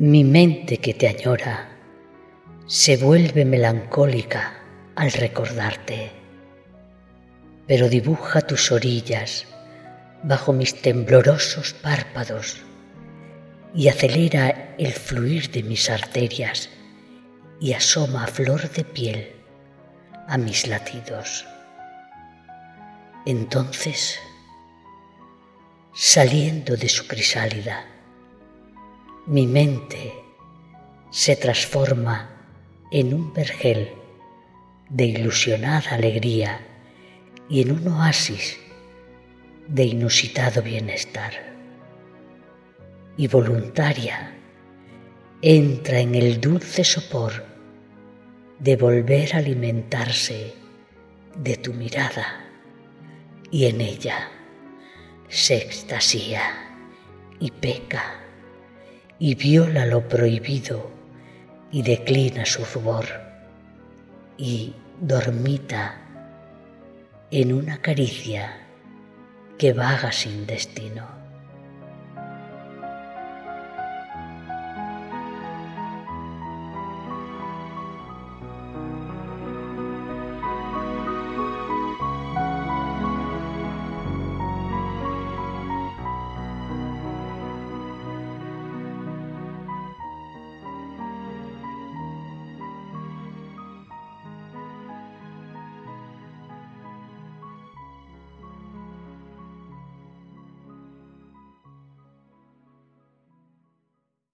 Mi mente que te añora se vuelve melancólica al recordarte, pero dibuja tus orillas bajo mis temblorosos párpados y acelera el fluir de mis arterias y asoma a flor de piel a mis latidos. Entonces, saliendo de su crisálida, mi mente se transforma en un vergel de ilusionada alegría y en un oasis de inusitado bienestar. Y voluntaria entra en el dulce sopor de volver a alimentarse de tu mirada y en ella se extasía y peca y viola lo prohibido y declina su rubor y dormita en una caricia que vaga sin destino.